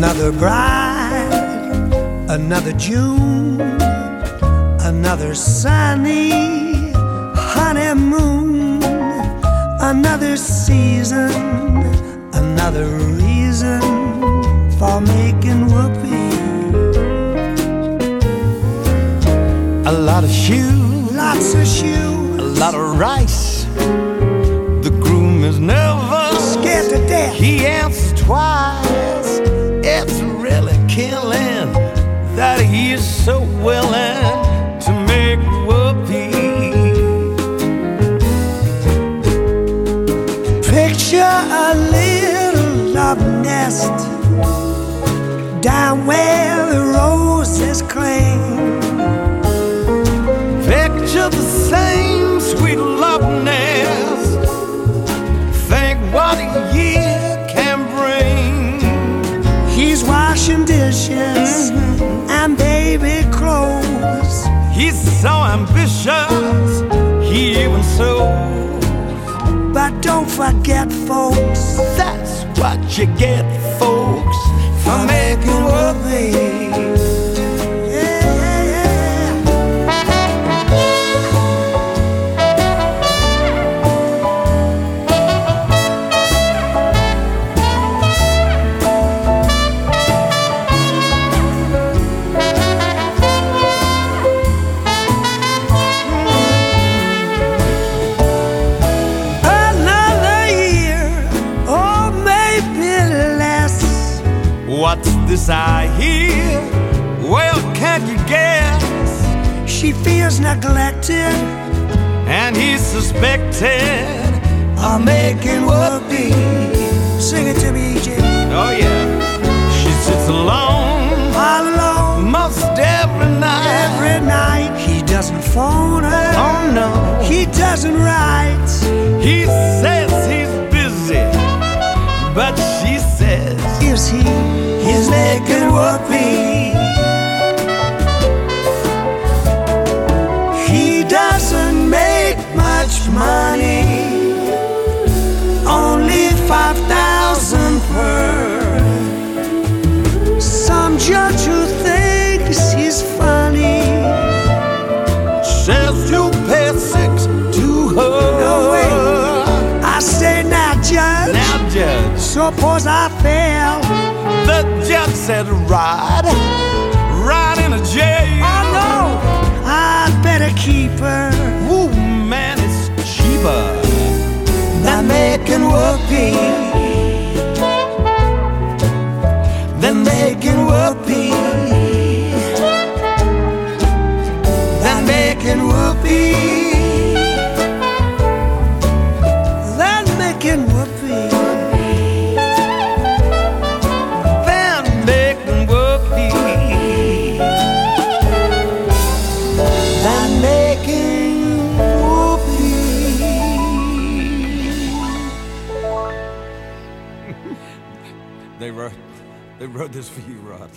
Another bride, another June, another sunny honeymoon, another season, another reason for making whoopee. A lot of shoes, Lots of shoes, a lot of rice. He is so willing to make whoopee. Picture a little love nest down where the roses cling. Picture the same sweet love nest. Think what a year can bring. He's washing dishes and baby clothes. He's so ambitious, he even sews. But don't forget, folks, That's what you get, folks, What's this I hear? Well, can't you guess? She feels neglected. And he's suspected. I'm making whoopee. Sing it to me, EJ. Oh, yeah. She sits alone All alone most every night. every night. He doesn't phone her. Oh, no. He doesn't write. He says he's busy, but she says Is he? Making whoopee. He doesn't make much money. Only five thousand per. Some judge who thinks he's funny. says you pay six to her. No way. I say now, judge. Now, Judge, Suppose I fail. Said, ride, ride in a jail. Oh, I know I'd better keep her Ooh, man, it's cheaper. than making whoopee. They wrote, they wrote this for you, Rod.